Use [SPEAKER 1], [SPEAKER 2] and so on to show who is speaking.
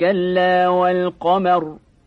[SPEAKER 1] كلا والقمر